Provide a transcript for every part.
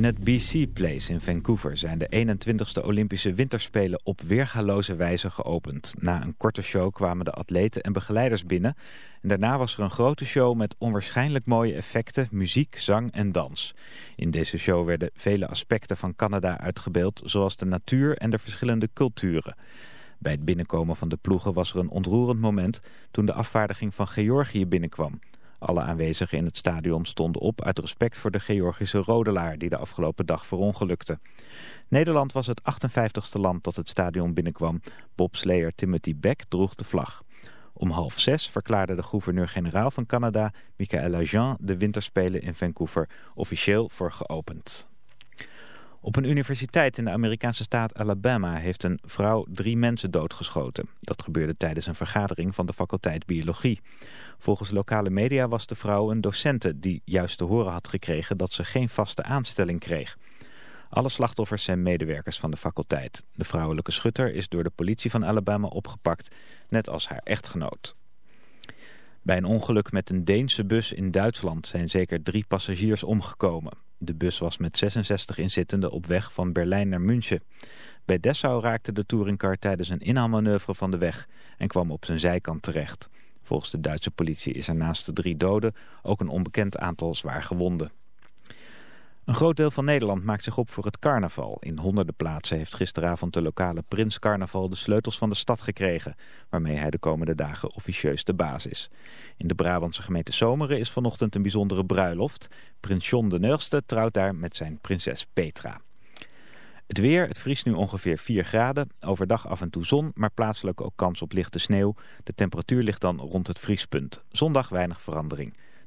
In het BC Place in Vancouver zijn de 21ste Olympische Winterspelen op weergaloze wijze geopend. Na een korte show kwamen de atleten en begeleiders binnen. En daarna was er een grote show met onwaarschijnlijk mooie effecten, muziek, zang en dans. In deze show werden vele aspecten van Canada uitgebeeld, zoals de natuur en de verschillende culturen. Bij het binnenkomen van de ploegen was er een ontroerend moment toen de afvaardiging van Georgië binnenkwam. Alle aanwezigen in het stadion stonden op uit respect voor de Georgische rodelaar die de afgelopen dag verongelukte. Nederland was het 58ste land dat het stadion binnenkwam. Bobsleer Timothy Beck droeg de vlag. Om half zes verklaarde de gouverneur-generaal van Canada, Michael Jean, de winterspelen in Vancouver officieel voor geopend. Op een universiteit in de Amerikaanse staat Alabama heeft een vrouw drie mensen doodgeschoten. Dat gebeurde tijdens een vergadering van de faculteit biologie. Volgens lokale media was de vrouw een docente die juist te horen had gekregen dat ze geen vaste aanstelling kreeg. Alle slachtoffers zijn medewerkers van de faculteit. De vrouwelijke schutter is door de politie van Alabama opgepakt, net als haar echtgenoot. Bij een ongeluk met een Deense bus in Duitsland zijn zeker drie passagiers omgekomen. De bus was met 66 inzittenden op weg van Berlijn naar München. Bij Dessau raakte de touringcar tijdens een inhaalmanoeuvre van de weg en kwam op zijn zijkant terecht. Volgens de Duitse politie is er naast de drie doden ook een onbekend aantal zwaar gewonden. Een groot deel van Nederland maakt zich op voor het carnaval. In honderden plaatsen heeft gisteravond de lokale Prins Carnaval de sleutels van de stad gekregen, waarmee hij de komende dagen officieus de baas is. In de Brabantse gemeente Zomeren is vanochtend een bijzondere bruiloft. Prins John de Neurste trouwt daar met zijn prinses Petra. Het weer, het vriest nu ongeveer 4 graden. Overdag af en toe zon, maar plaatselijk ook kans op lichte sneeuw. De temperatuur ligt dan rond het vriespunt. Zondag weinig verandering.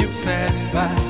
you pass by.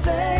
say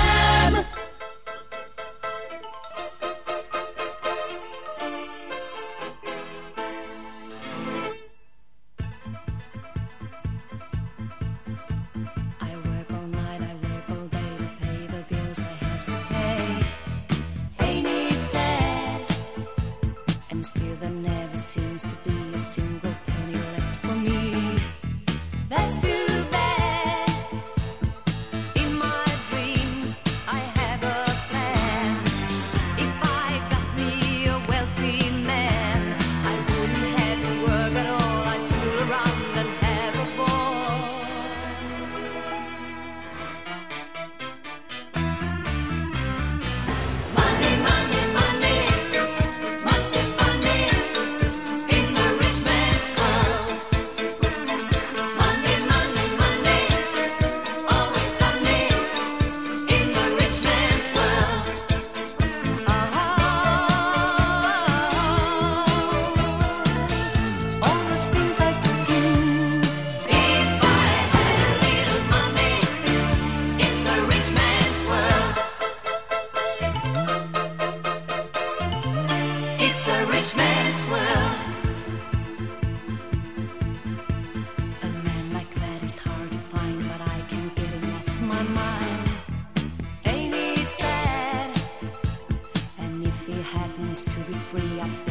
to be free.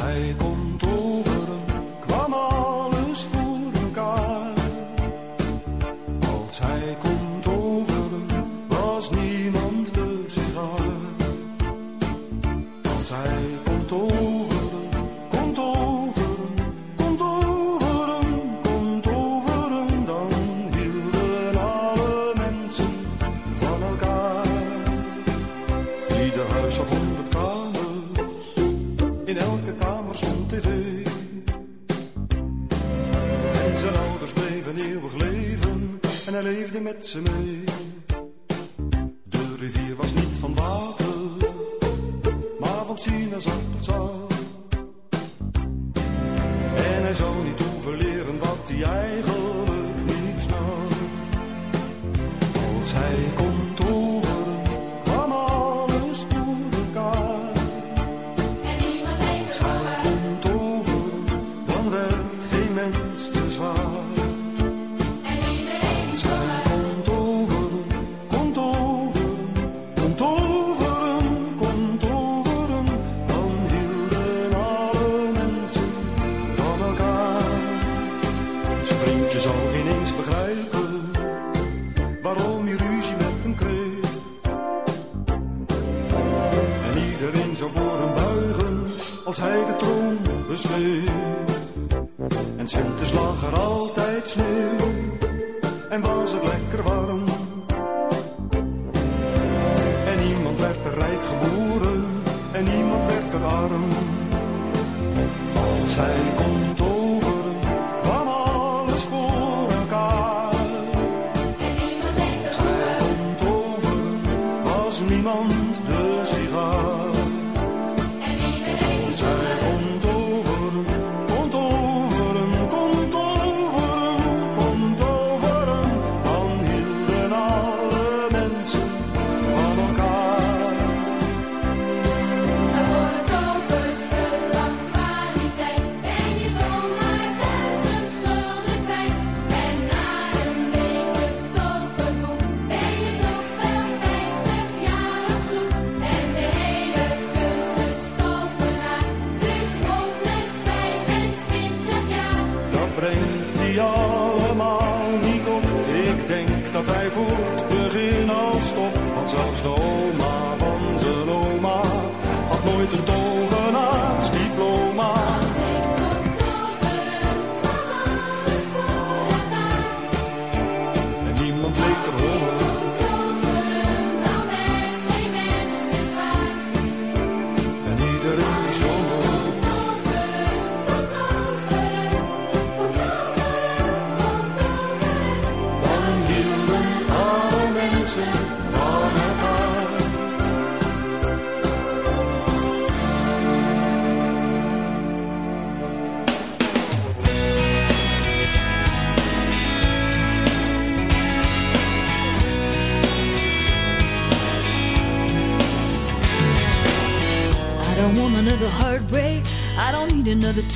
Hij komt overen, met ze mee. niemand.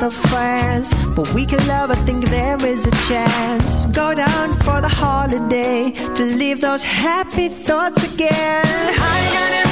The friends. But we can love, I think there is a chance. Go down for the holiday to leave those happy thoughts again. I got it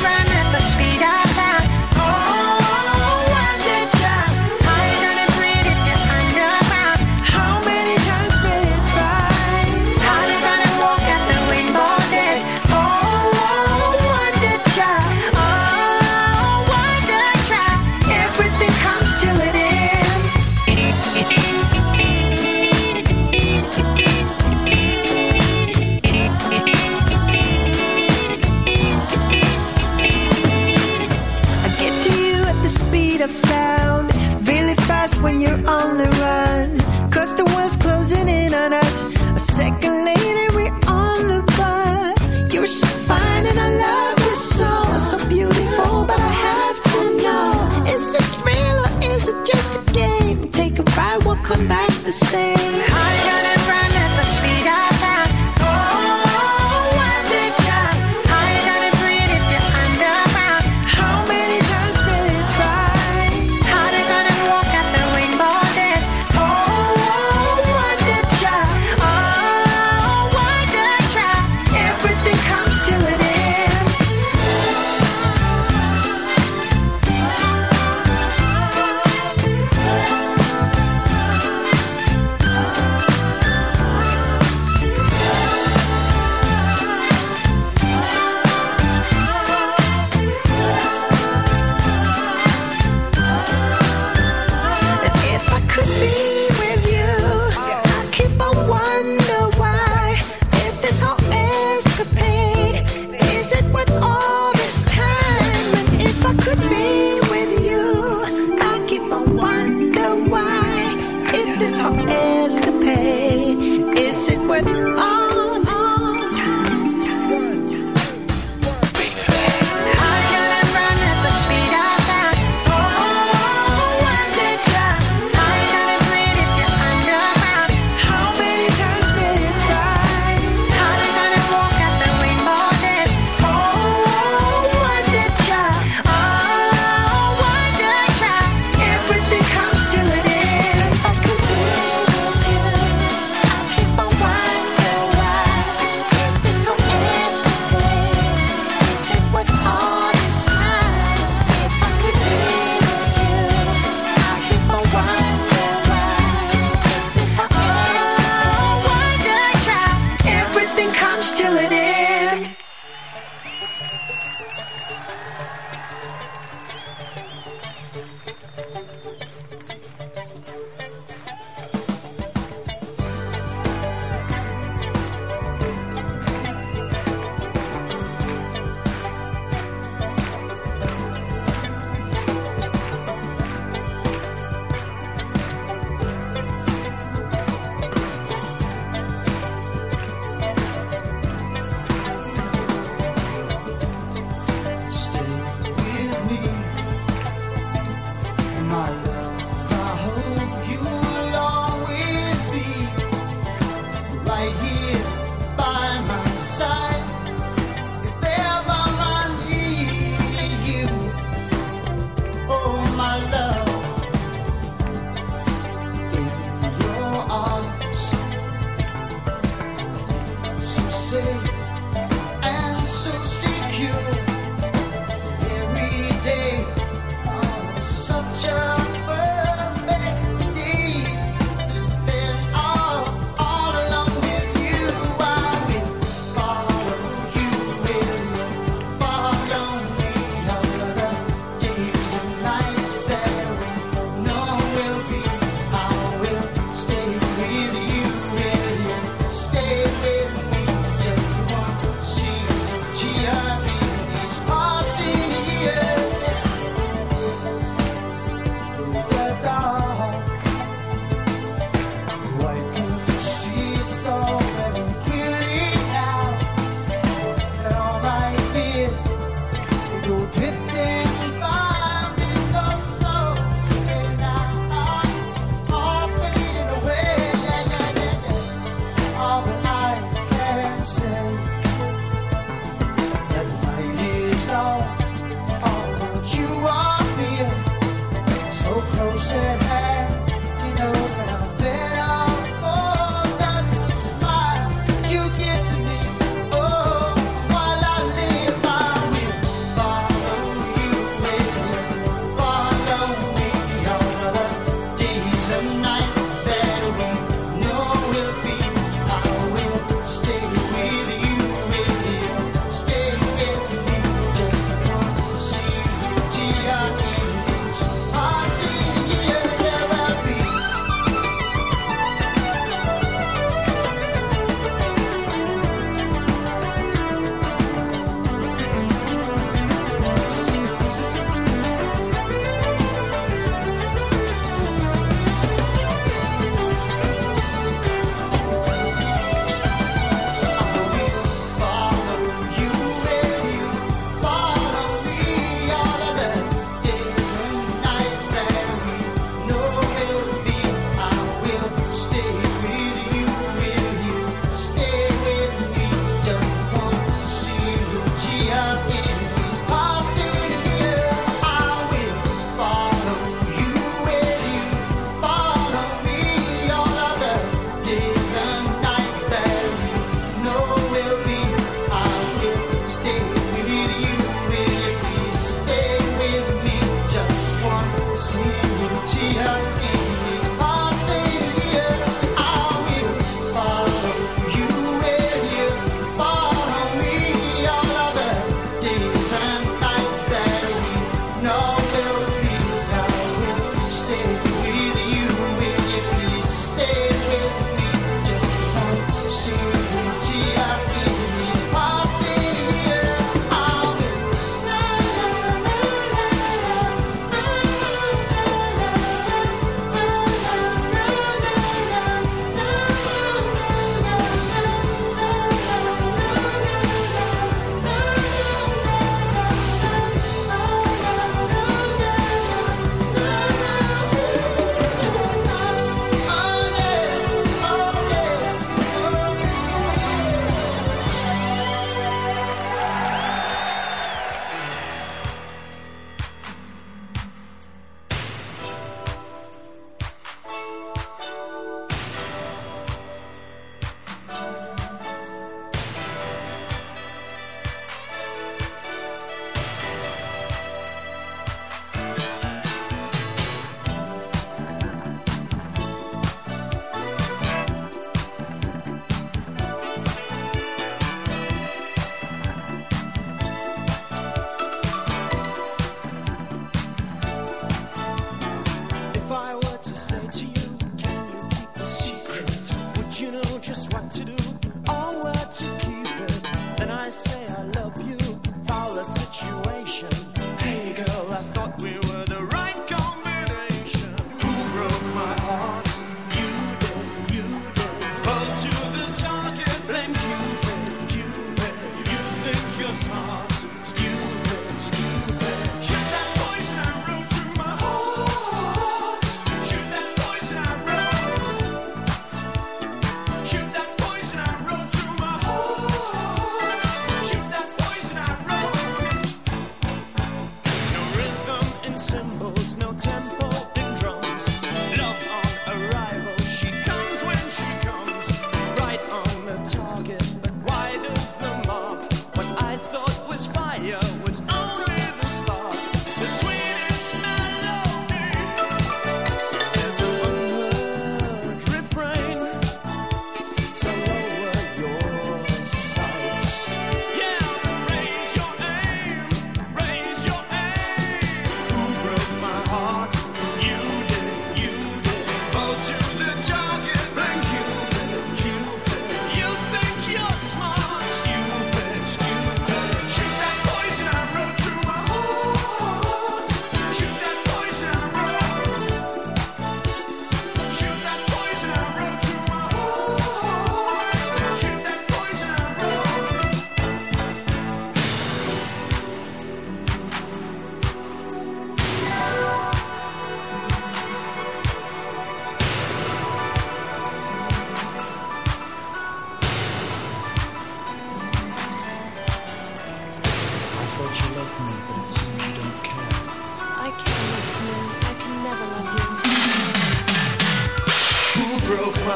just what to do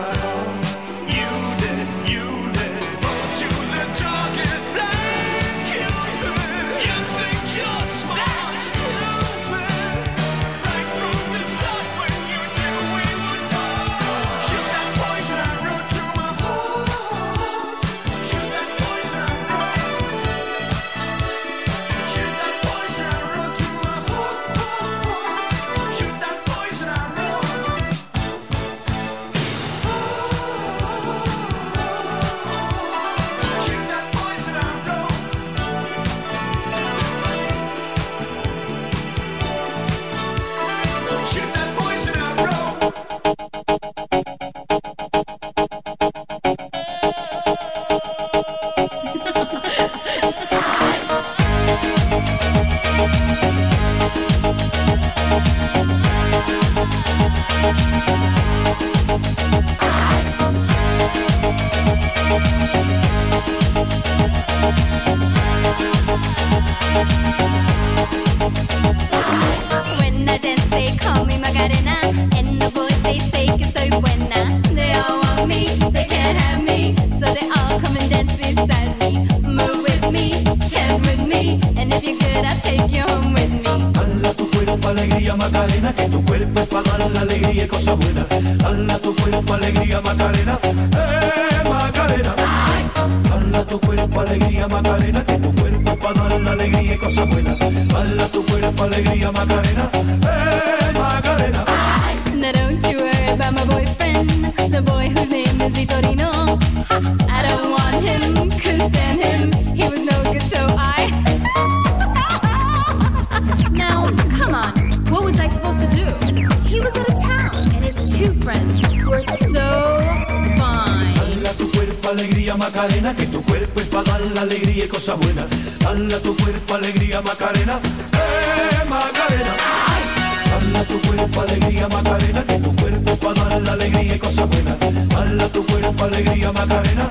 smile Vitorino. I don't want him, couldn't stand him. He was no good, so I. now, come on, what was I supposed to do? He was out of town, and his two friends were so fine. Dala tu cuerpo alegría Macarena, que tu cuerpo es para dar la alegría y cosa buena. Dala tu cuerpo alegría Macarena, eh Macarena. Dala tu cuerpo alegría Macarena, que tu cuerpo para dar la alegría y cosa buena. Tu cuerpo alegría Macarena,